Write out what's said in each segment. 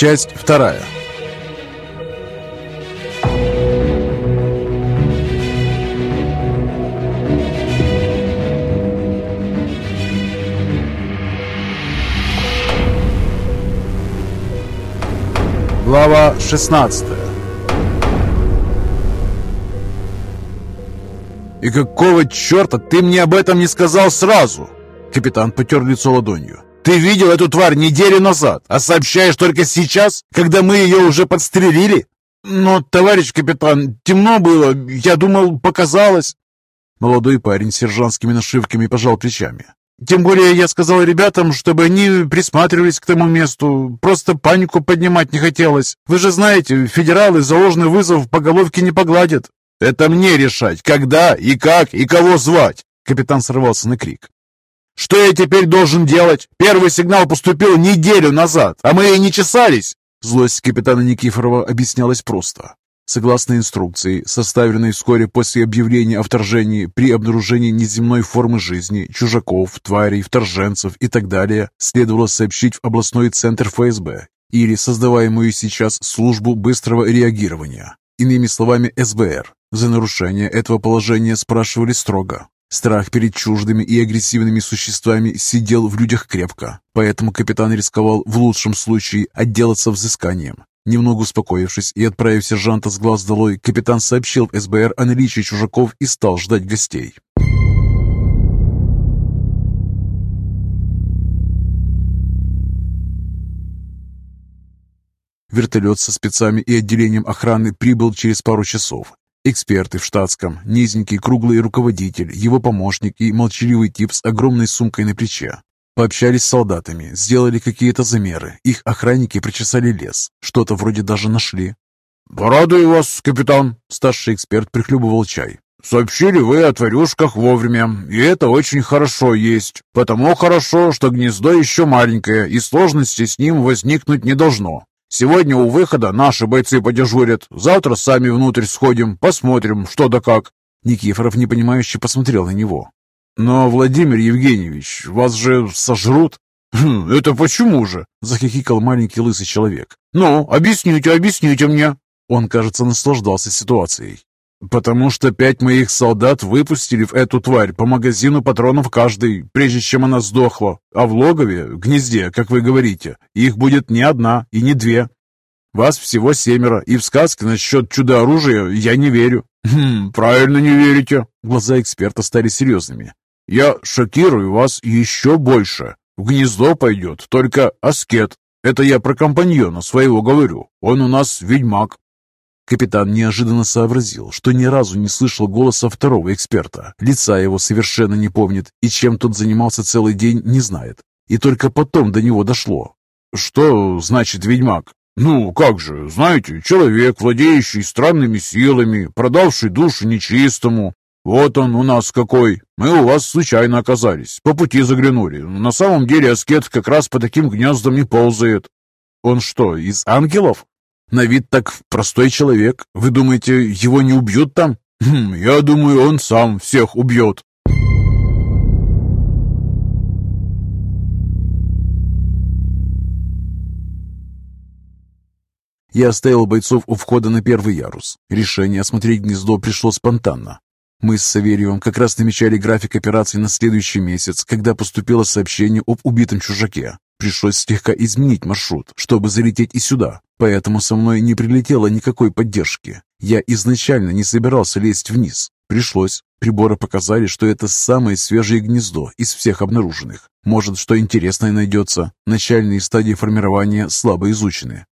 Часть вторая. Глава 16 «И какого черта ты мне об этом не сказал сразу?» Капитан потер лицо ладонью. «Ты видел эту тварь неделю назад, а сообщаешь только сейчас, когда мы ее уже подстрелили?» «Но, товарищ капитан, темно было, я думал, показалось». Молодой парень с сержантскими нашивками пожал плечами. Тем более я сказал ребятам, чтобы они присматривались к тому месту. Просто панику поднимать не хотелось. Вы же знаете, федералы за ложный вызов по головке не погладят. Это мне решать, когда и как и кого звать. Капитан сорвался на крик. Что я теперь должен делать? Первый сигнал поступил неделю назад, а мы и не чесались. Злость капитана Никифорова объяснялась просто. Согласно инструкции, составленной вскоре после объявления о вторжении при обнаружении неземной формы жизни, чужаков, тварей, вторженцев и так далее, следовало сообщить в областной центр ФСБ или создаваемую сейчас службу быстрого реагирования, иными словами СБР. За нарушение этого положения спрашивали строго. Страх перед чуждыми и агрессивными существами сидел в людях крепко, поэтому капитан рисковал в лучшем случае отделаться взысканием, Немного успокоившись и отправив сержанта с глаз долой, капитан сообщил в СБР о наличии чужаков и стал ждать гостей. Вертолет со спецами и отделением охраны прибыл через пару часов. Эксперты в штатском, низенький круглый руководитель, его помощник и молчаливый тип с огромной сумкой на плече. Пообщались с солдатами, сделали какие-то замеры. Их охранники причесали лес. Что-то вроде даже нашли. «Порадую вас, капитан!» Старший эксперт прихлебывал чай. «Сообщили вы о тварюшках вовремя, и это очень хорошо есть. Потому хорошо, что гнездо еще маленькое, и сложности с ним возникнуть не должно. Сегодня у выхода наши бойцы подежурят. Завтра сами внутрь сходим, посмотрим, что да как». Никифоров непонимающе посмотрел на него. «Но, Владимир Евгеньевич, вас же сожрут!» «Хм, «Это почему же?» – захихикал маленький лысый человек. «Ну, объясните, объясните мне!» Он, кажется, наслаждался ситуацией. «Потому что пять моих солдат выпустили в эту тварь по магазину патронов каждый, прежде чем она сдохла. А в логове, гнезде, как вы говорите, их будет не одна и не две. Вас всего семеро, и в сказки насчет чудо-оружия я не верю». «Хм, правильно не верите». Глаза эксперта стали серьезными. Я шокирую вас еще больше. В гнездо пойдет только аскет. Это я про компаньона своего говорю. Он у нас ведьмак. Капитан неожиданно сообразил, что ни разу не слышал голоса второго эксперта. Лица его совершенно не помнит, и чем тот занимался целый день, не знает. И только потом до него дошло. Что значит ведьмак? Ну, как же, знаете, человек, владеющий странными силами, продавший душу нечистому, «Вот он у нас какой! Мы у вас случайно оказались, по пути заглянули. На самом деле аскет как раз по таким гнездам и ползает». «Он что, из ангелов?» «На вид так простой человек. Вы думаете, его не убьют там?» хм, «Я думаю, он сам всех убьет». Я оставил бойцов у входа на первый ярус. Решение осмотреть гнездо пришло спонтанно. Мы с Савельевым как раз намечали график операций на следующий месяц, когда поступило сообщение об убитом чужаке. Пришлось слегка изменить маршрут, чтобы залететь и сюда, поэтому со мной не прилетело никакой поддержки. Я изначально не собирался лезть вниз. Пришлось. Приборы показали, что это самое свежее гнездо из всех обнаруженных. Может, что интересное найдется. Начальные стадии формирования слабо изучены.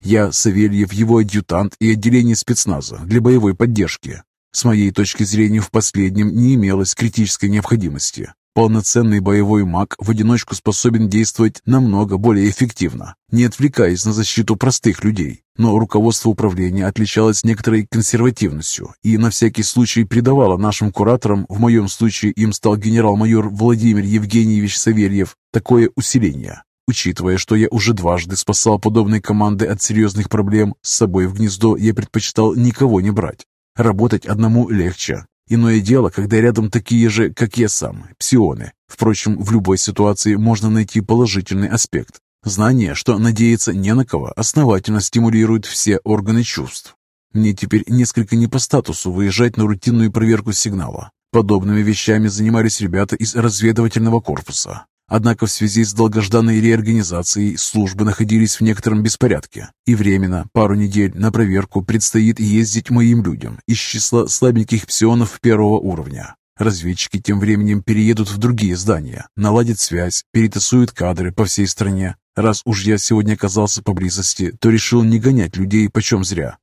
Я, Савельев, его адъютант и отделение спецназа для боевой поддержки. С моей точки зрения, в последнем не имелось критической необходимости. Полноценный боевой маг в одиночку способен действовать намного более эффективно, не отвлекаясь на защиту простых людей. Но руководство управления отличалось некоторой консервативностью и на всякий случай придавало нашим кураторам, в моем случае им стал генерал-майор Владимир Евгеньевич Савельев, такое усиление. Учитывая, что я уже дважды спасал подобные команды от серьезных проблем, с собой в гнездо я предпочитал никого не брать. Работать одному легче. Иное дело, когда рядом такие же, как я сам, псионы. Впрочем, в любой ситуации можно найти положительный аспект. Знание, что надеяться не на кого, основательно стимулирует все органы чувств. Мне теперь несколько не по статусу выезжать на рутинную проверку сигнала. Подобными вещами занимались ребята из разведывательного корпуса. Однако в связи с долгожданной реорганизацией службы находились в некотором беспорядке, и временно, пару недель, на проверку предстоит ездить моим людям из числа слабеньких псионов первого уровня. Разведчики тем временем переедут в другие здания, наладят связь, перетасуют кадры по всей стране. Раз уж я сегодня оказался поблизости, то решил не гонять людей почем зря.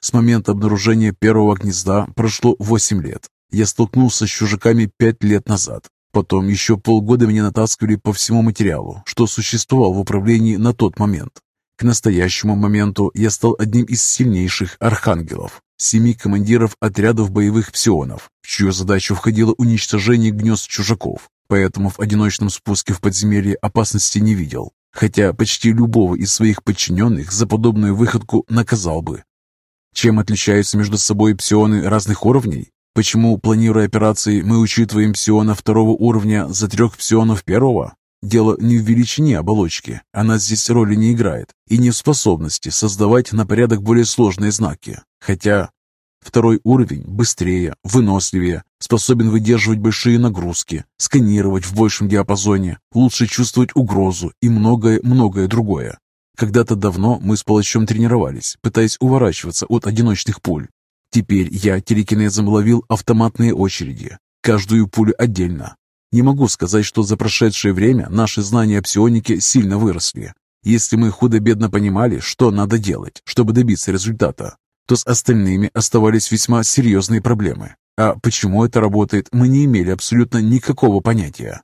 С момента обнаружения первого гнезда прошло 8 лет. Я столкнулся с чужаками 5 лет назад. Потом еще полгода меня натаскивали по всему материалу, что существовал в управлении на тот момент. К настоящему моменту я стал одним из сильнейших архангелов, семи командиров отрядов боевых псионов, в чью задачу входило уничтожение гнезд чужаков, поэтому в одиночном спуске в подземелье опасности не видел, хотя почти любого из своих подчиненных за подобную выходку наказал бы. Чем отличаются между собой псионы разных уровней? Почему, планируя операции, мы учитываем псиона второго уровня за трех псионов первого? Дело не в величине оболочки, она здесь роли не играет, и не в способности создавать на порядок более сложные знаки. Хотя второй уровень быстрее, выносливее, способен выдерживать большие нагрузки, сканировать в большем диапазоне, лучше чувствовать угрозу и многое-многое другое. Когда-то давно мы с палачом тренировались, пытаясь уворачиваться от одиночных пуль, Теперь я телекинезом ловил автоматные очереди, каждую пулю отдельно. Не могу сказать, что за прошедшее время наши знания о псионике сильно выросли. Если мы худо-бедно понимали, что надо делать, чтобы добиться результата, то с остальными оставались весьма серьезные проблемы. А почему это работает, мы не имели абсолютно никакого понятия.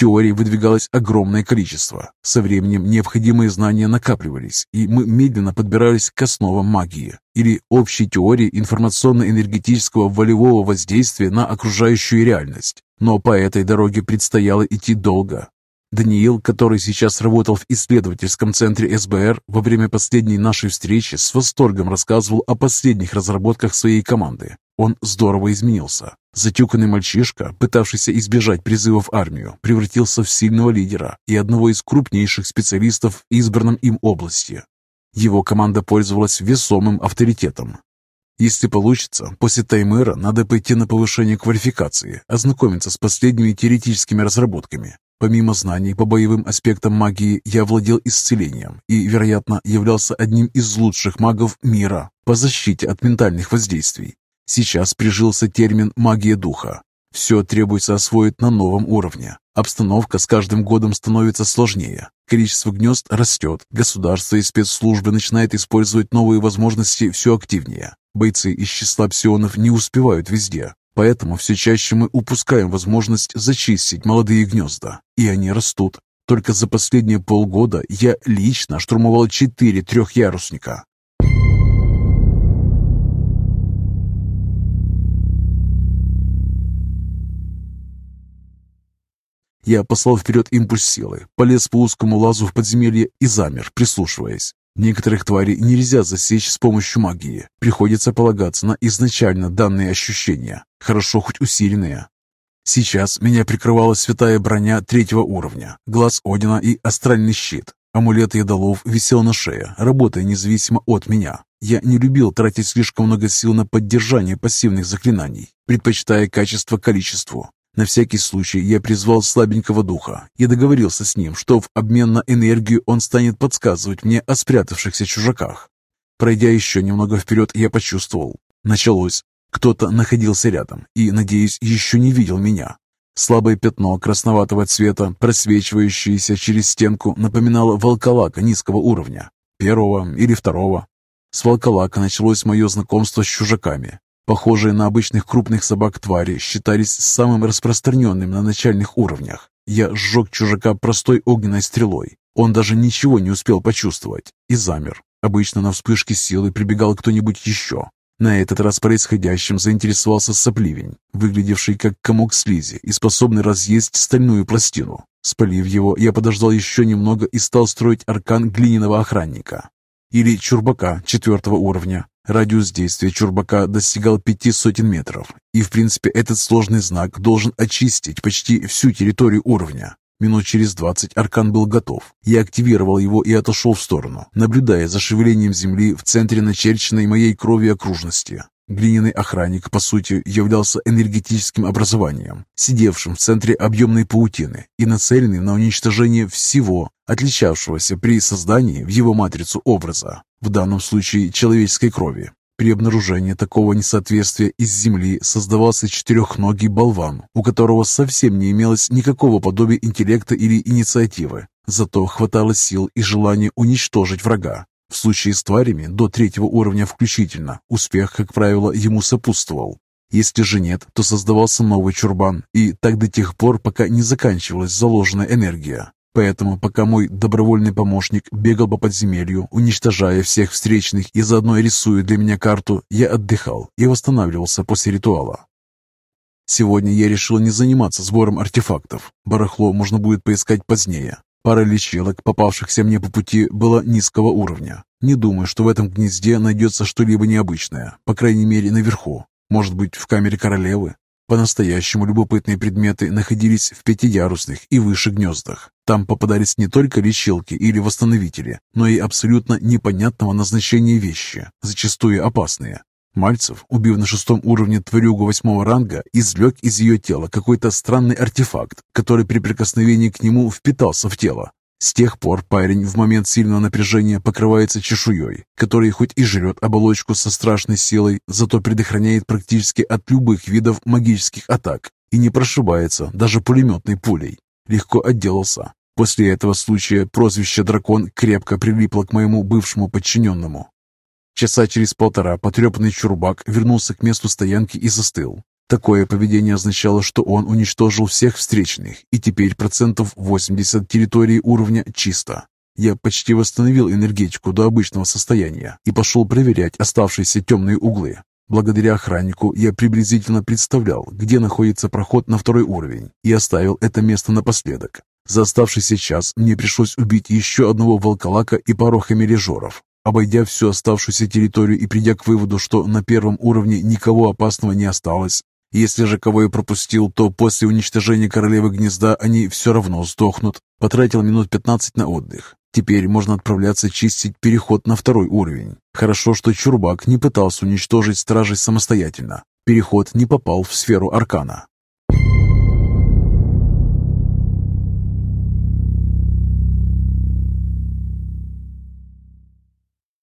Теорий выдвигалось огромное количество. Со временем необходимые знания накапливались, и мы медленно подбирались к основам магии или общей теории информационно-энергетического волевого воздействия на окружающую реальность. Но по этой дороге предстояло идти долго. Даниил, который сейчас работал в исследовательском центре СБР, во время последней нашей встречи с восторгом рассказывал о последних разработках своей команды. Он здорово изменился. Затюканный мальчишка, пытавшийся избежать призыва в армию, превратился в сильного лидера и одного из крупнейших специалистов в избранном им области. Его команда пользовалась весомым авторитетом. Если получится, после таймера надо пойти на повышение квалификации, ознакомиться с последними теоретическими разработками. Помимо знаний по боевым аспектам магии, я владел исцелением и, вероятно, являлся одним из лучших магов мира по защите от ментальных воздействий. Сейчас прижился термин «магия духа». Все требуется освоить на новом уровне. Обстановка с каждым годом становится сложнее. Количество гнезд растет. Государство и спецслужбы начинают использовать новые возможности все активнее. Бойцы из числа псионов не успевают везде. Поэтому все чаще мы упускаем возможность зачистить молодые гнезда. И они растут. Только за последние полгода я лично штурмовал четыре трехярусника. Я послал вперед импульс силы, полез по узкому лазу в подземелье и замер, прислушиваясь. Некоторых тварей нельзя засечь с помощью магии. Приходится полагаться на изначально данные ощущения, хорошо хоть усиленные. Сейчас меня прикрывала святая броня третьего уровня, глаз Одина и астральный щит. Амулет ядолов висел на шее, работая независимо от меня. Я не любил тратить слишком много сил на поддержание пассивных заклинаний, предпочитая качество количеству. На всякий случай я призвал слабенького духа и договорился с ним, что в обмен на энергию он станет подсказывать мне о спрятавшихся чужаках. Пройдя еще немного вперед, я почувствовал. Началось. Кто-то находился рядом и, надеюсь, еще не видел меня. Слабое пятно красноватого цвета, просвечивающееся через стенку, напоминало волколака низкого уровня, первого или второго. С волколака началось мое знакомство с чужаками. Похожие на обычных крупных собак твари считались самым распространенным на начальных уровнях. Я сжег чужака простой огненной стрелой. Он даже ничего не успел почувствовать и замер. Обычно на вспышке силы прибегал кто-нибудь еще. На этот раз происходящим заинтересовался сопливень, выглядевший как комок слизи и способный разъесть стальную пластину. Спалив его, я подождал еще немного и стал строить аркан глиняного охранника. Или чурбака четвертого уровня. Радиус действия чурбака достигал пяти сотен метров, и в принципе этот сложный знак должен очистить почти всю территорию уровня. Минут через двадцать аркан был готов. Я активировал его и отошел в сторону, наблюдая за шевелением земли в центре начерченной моей крови окружности. Глиняный охранник, по сути, являлся энергетическим образованием, сидевшим в центре объемной паутины и нацеленным на уничтожение всего, отличавшегося при создании в его матрицу образа, в данном случае человеческой крови. При обнаружении такого несоответствия из земли создавался четырехногий болван, у которого совсем не имелось никакого подобия интеллекта или инициативы. Зато хватало сил и желания уничтожить врага. В случае с тварями до третьего уровня включительно, успех, как правило, ему сопутствовал. Если же нет, то создавался новый чурбан, и так до тех пор, пока не заканчивалась заложенная энергия. Поэтому, пока мой добровольный помощник бегал по подземелью, уничтожая всех встречных и заодно рисуя для меня карту, я отдыхал и восстанавливался после ритуала. Сегодня я решил не заниматься сбором артефактов. Барахло можно будет поискать позднее. Пара лечилок, попавшихся мне по пути, была низкого уровня. Не думаю, что в этом гнезде найдется что-либо необычное, по крайней мере наверху. Может быть, в камере королевы? По-настоящему любопытные предметы находились в пятиярусных и выше гнездах. Там попадались не только лечилки или восстановители, но и абсолютно непонятного назначения вещи, зачастую опасные. Мальцев, убив на шестом уровне тварюгу восьмого ранга, извлек из ее тела какой-то странный артефакт, который при прикосновении к нему впитался в тело. С тех пор парень в момент сильного напряжения покрывается чешуей, которая хоть и жрет оболочку со страшной силой, зато предохраняет практически от любых видов магических атак и не прошибается даже пулеметной пулей. Легко отделался. После этого случая прозвище «Дракон» крепко прилипло к моему бывшему подчиненному. Часа через полтора потрепанный чурбак вернулся к месту стоянки и застыл. Такое поведение означало, что он уничтожил всех встречных, и теперь процентов 80 территории уровня чисто. Я почти восстановил энергетику до обычного состояния и пошел проверять оставшиеся темные углы. Благодаря охраннику я приблизительно представлял, где находится проход на второй уровень, и оставил это место напоследок. За оставшийся час мне пришлось убить еще одного волколака и пару хамележоров. Обойдя всю оставшуюся территорию и придя к выводу, что на первом уровне никого опасного не осталось, если же кого я пропустил, то после уничтожения королевы гнезда они все равно сдохнут. Потратил минут 15 на отдых. Теперь можно отправляться чистить переход на второй уровень. Хорошо, что Чурбак не пытался уничтожить стражей самостоятельно. Переход не попал в сферу аркана.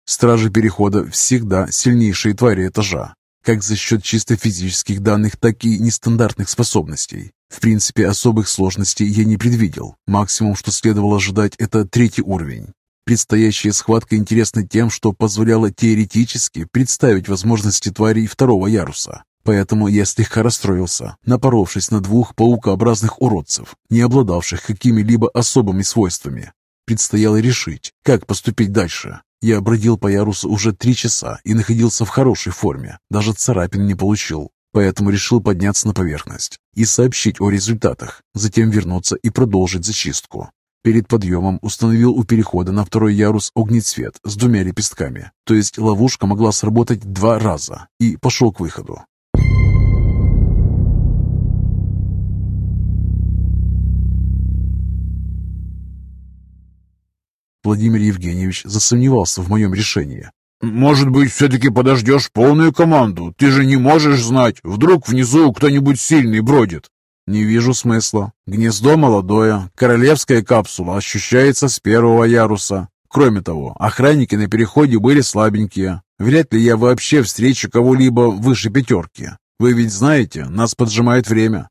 Стражи Перехода всегда сильнейшие твари этажа как за счет чисто физических данных, так и нестандартных способностей. В принципе, особых сложностей я не предвидел. Максимум, что следовало ожидать, это третий уровень. Предстоящая схватка интересна тем, что позволяла теоретически представить возможности тварей второго яруса. Поэтому я слегка расстроился, напоровшись на двух паукообразных уродцев, не обладавших какими-либо особыми свойствами. Предстояло решить, как поступить дальше. Я бродил по ярусу уже три часа и находился в хорошей форме, даже царапин не получил, поэтому решил подняться на поверхность и сообщить о результатах, затем вернуться и продолжить зачистку. Перед подъемом установил у перехода на второй ярус огнецвет с двумя лепестками, то есть ловушка могла сработать два раза, и пошел к выходу. Владимир Евгеньевич засомневался в моем решении. «Может быть, все-таки подождешь полную команду? Ты же не можешь знать. Вдруг внизу кто-нибудь сильный бродит». «Не вижу смысла. Гнездо молодое, королевская капсула ощущается с первого яруса. Кроме того, охранники на переходе были слабенькие. Вряд ли я вообще встречу кого-либо выше пятерки. Вы ведь знаете, нас поджимает время.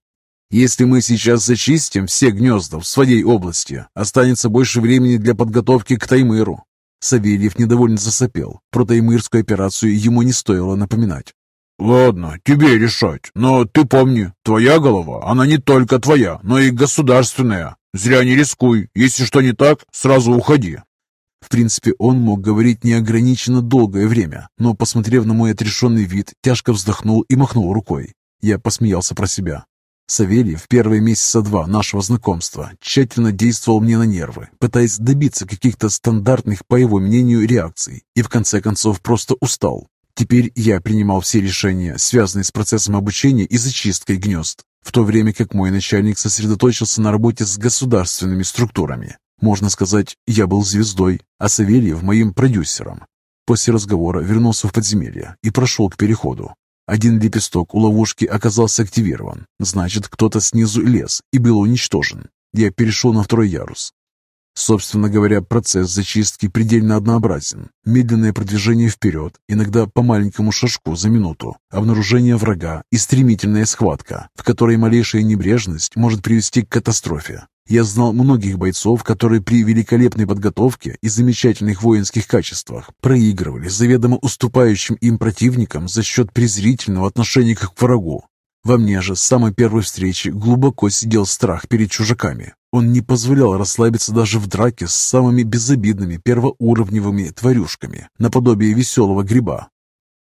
Если мы сейчас зачистим все гнезда в своей области, останется больше времени для подготовки к Таймыру. Савельев недовольно засопел. Про таймырскую операцию ему не стоило напоминать. «Ладно, тебе решать, но ты помни, твоя голова, она не только твоя, но и государственная. Зря не рискуй, если что не так, сразу уходи». В принципе, он мог говорить неограниченно долгое время, но, посмотрев на мой отрешенный вид, тяжко вздохнул и махнул рукой. Я посмеялся про себя. Савельев первые месяца два нашего знакомства тщательно действовал мне на нервы, пытаясь добиться каких-то стандартных, по его мнению, реакций, и в конце концов просто устал. Теперь я принимал все решения, связанные с процессом обучения и зачисткой гнезд. в то время как мой начальник сосредоточился на работе с государственными структурами. Можно сказать, я был звездой, а Савельев моим продюсером. После разговора вернулся в подземелье и прошел к переходу. Один лепесток у ловушки оказался активирован. Значит, кто-то снизу лез и был уничтожен. Я перешел на второй ярус. Собственно говоря, процесс зачистки предельно однообразен. Медленное продвижение вперед, иногда по маленькому шажку за минуту, обнаружение врага и стремительная схватка, в которой малейшая небрежность может привести к катастрофе. Я знал многих бойцов, которые при великолепной подготовке и замечательных воинских качествах проигрывали заведомо уступающим им противникам за счет презрительного отношения к врагу. Во мне же с самой первой встречи глубоко сидел страх перед чужаками. Он не позволял расслабиться даже в драке с самыми безобидными первоуровневыми тварюшками, наподобие веселого гриба.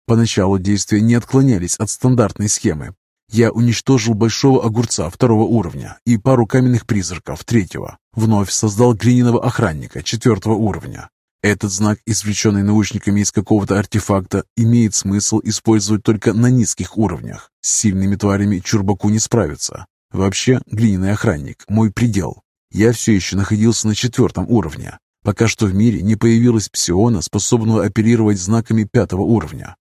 Поначалу действия не отклонялись от стандартной схемы, я уничтожил большого огурца второго уровня и пару каменных призраков третьего. Вновь создал глиняного охранника четвертого уровня. Этот знак, извлеченный научниками из какого-то артефакта, имеет смысл использовать только на низких уровнях. С сильными тварями чурбаку не справиться. Вообще, глиняный охранник – мой предел. Я все еще находился на четвертом уровне. Пока что в мире не появилась псиона, способного оперировать знаками пятого уровня.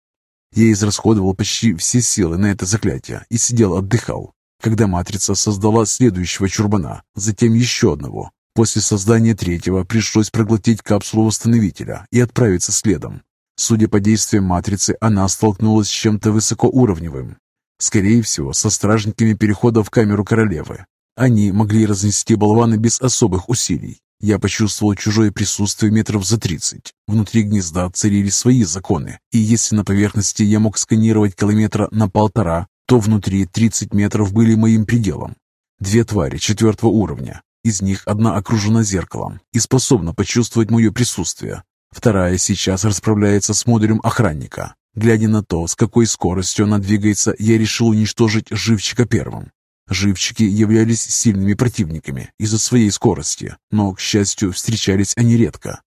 Я израсходовал почти все силы на это заклятие и сидел отдыхал, когда матрица создала следующего чурбана, затем еще одного. После создания третьего пришлось проглотить капсулу восстановителя и отправиться следом. Судя по действиям матрицы, она столкнулась с чем-то высокоуровневым. Скорее всего, со стражниками перехода в камеру королевы. Они могли разнести болваны без особых усилий, я почувствовал чужое присутствие метров за тридцать. Внутри гнезда царили свои законы, и если на поверхности я мог сканировать километра на полтора, то внутри 30 метров были моим пределом. Две твари четвертого уровня. Из них одна окружена зеркалом и способна почувствовать мое присутствие. Вторая сейчас расправляется с модулем охранника. Глядя на то, с какой скоростью она двигается, я решил уничтожить живчика первым. Живчики являлись сильными противниками из-за своей скорости, но, к счастью, встречались они редко.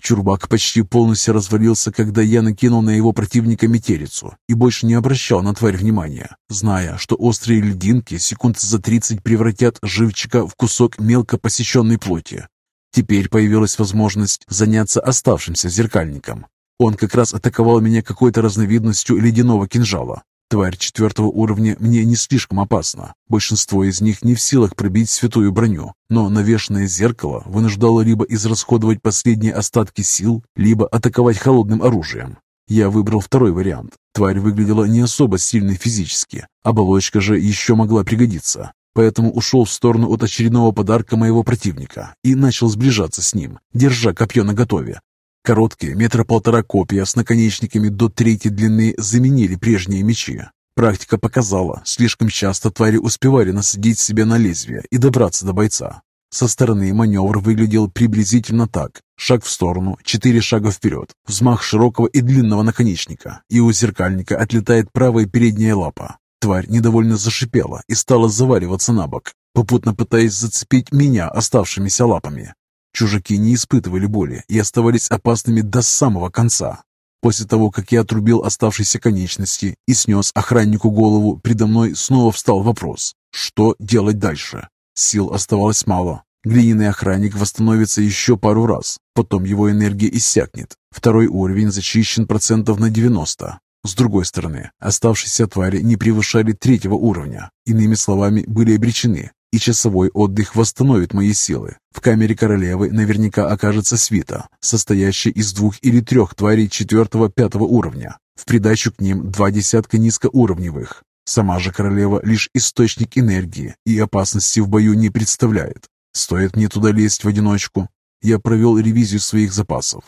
Чурбак почти полностью развалился, когда я накинул на его противника метелицу и больше не обращал на тварь внимания, зная, что острые льдинки секунд за тридцать превратят живчика в кусок мелко посеченной плоти. Теперь появилась возможность заняться оставшимся зеркальником. Он как раз атаковал меня какой-то разновидностью ледяного кинжала, Тварь четвертого уровня мне не слишком опасна. Большинство из них не в силах пробить святую броню, но навешенное зеркало вынуждало либо израсходовать последние остатки сил, либо атаковать холодным оружием. Я выбрал второй вариант. Тварь выглядела не особо сильной физически, оболочка же еще могла пригодиться. Поэтому ушел в сторону от очередного подарка моего противника и начал сближаться с ним, держа копье наготове, Короткие, метра полтора копья с наконечниками до третьей длины заменили прежние мечи. Практика показала, слишком часто твари успевали насадить себя на лезвие и добраться до бойца. Со стороны маневр выглядел приблизительно так. Шаг в сторону, четыре шага вперед, взмах широкого и длинного наконечника, и у зеркальника отлетает правая передняя лапа. Тварь недовольно зашипела и стала заваливаться на бок, попутно пытаясь зацепить меня оставшимися лапами. Чужаки не испытывали боли и оставались опасными до самого конца. После того, как я отрубил оставшиеся конечности и снес охраннику голову, предо мной снова встал вопрос, что делать дальше. Сил оставалось мало. Глиняный охранник восстановится еще пару раз, потом его энергия иссякнет. Второй уровень зачищен процентов на 90. С другой стороны, оставшиеся твари не превышали третьего уровня, иными словами, были обречены и часовой отдых восстановит мои силы. В камере королевы наверняка окажется свита, состоящая из двух или трех тварей четвертого-пятого уровня. В придачу к ним два десятка низкоуровневых. Сама же королева лишь источник энергии и опасности в бою не представляет. Стоит мне туда лезть в одиночку. Я провел ревизию своих запасов.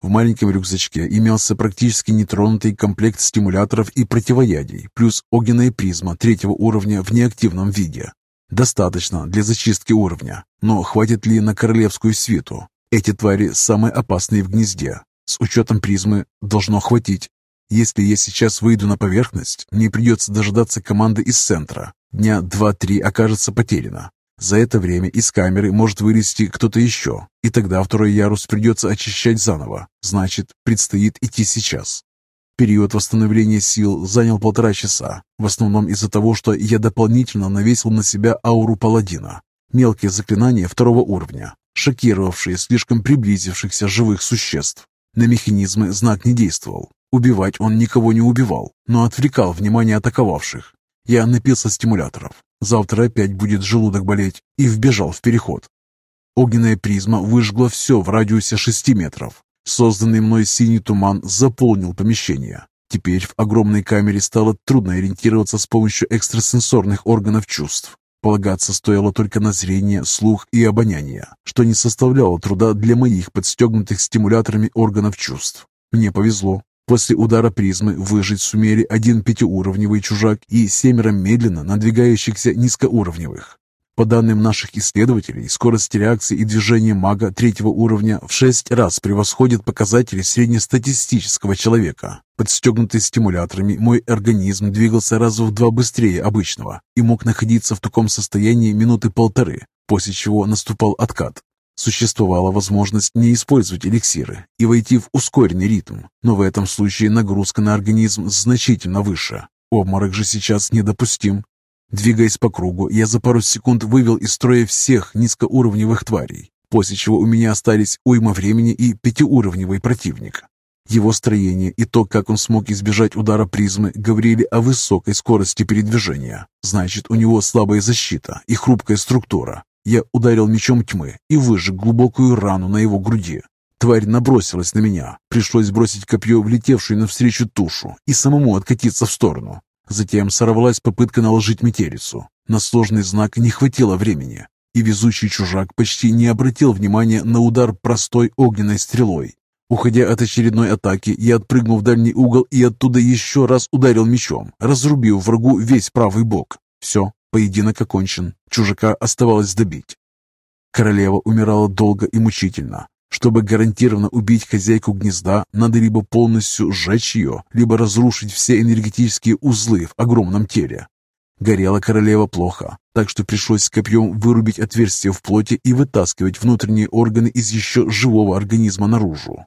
В маленьком рюкзачке имелся практически нетронутый комплект стимуляторов и противоядий, плюс огненная призма третьего уровня в неактивном виде. Достаточно для зачистки уровня, но хватит ли на королевскую свиту? Эти твари самые опасные в гнезде. С учетом призмы должно хватить. Если я сейчас выйду на поверхность, мне придется дожидаться команды из центра. Дня два-три окажется потеряно. За это время из камеры может вылезти кто-то еще, и тогда второй ярус придется очищать заново. Значит, предстоит идти сейчас. Период восстановления сил занял полтора часа, в основном из-за того, что я дополнительно навесил на себя ауру паладина. Мелкие заклинания второго уровня, шокировавшие слишком приблизившихся живых существ. На механизмы знак не действовал. Убивать он никого не убивал, но отвлекал внимание атаковавших. Я напился стимуляторов. Завтра опять будет желудок болеть. И вбежал в переход. Огненная призма выжгла все в радиусе шести метров. Созданный мной синий туман заполнил помещение. Теперь в огромной камере стало трудно ориентироваться с помощью экстрасенсорных органов чувств. Полагаться стоило только на зрение, слух и обоняние, что не составляло труда для моих подстегнутых стимуляторами органов чувств. Мне повезло. После удара призмы выжить сумели один пятиуровневый чужак и семеро медленно надвигающихся низкоуровневых. По данным наших исследователей, скорость реакции и движения мага третьего уровня в шесть раз превосходит показатели среднестатистического человека. Подстегнутый стимуляторами, мой организм двигался раза в два быстрее обычного и мог находиться в таком состоянии минуты полторы, после чего наступал откат. Существовала возможность не использовать эликсиры и войти в ускоренный ритм, но в этом случае нагрузка на организм значительно выше. Обморок же сейчас недопустим, Двигаясь по кругу, я за пару секунд вывел из строя всех низкоуровневых тварей, после чего у меня остались уйма времени и пятиуровневый противник. Его строение и то, как он смог избежать удара призмы, говорили о высокой скорости передвижения. Значит, у него слабая защита и хрупкая структура. Я ударил мечом тьмы и выжег глубокую рану на его груди. Тварь набросилась на меня. Пришлось бросить копье, влетевшую навстречу тушу, и самому откатиться в сторону. Затем сорвалась попытка наложить метелицу. На сложный знак не хватило времени, и везучий чужак почти не обратил внимания на удар простой огненной стрелой. Уходя от очередной атаки, я отпрыгнул в дальний угол и оттуда еще раз ударил мечом, разрубив врагу весь правый бок. Все, поединок окончен, чужака оставалось добить. Королева умирала долго и мучительно. Чтобы гарантированно убить хозяйку гнезда, надо либо полностью сжечь ее, либо разрушить все энергетические узлы в огромном теле. Горела королева плохо, так что пришлось копьем вырубить отверстие в плоти и вытаскивать внутренние органы из еще живого организма наружу.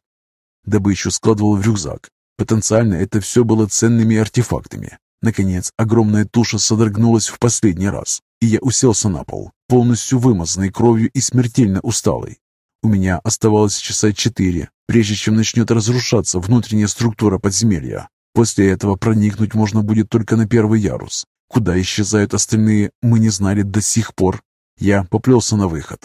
Добычу складывал в рюкзак. Потенциально это все было ценными артефактами. Наконец, огромная туша содрогнулась в последний раз, и я уселся на пол, полностью вымазанный кровью и смертельно усталый. У меня оставалось часа четыре, прежде чем начнет разрушаться внутренняя структура подземелья. После этого проникнуть можно будет только на первый ярус. Куда исчезают остальные, мы не знали до сих пор. Я поплелся на выход.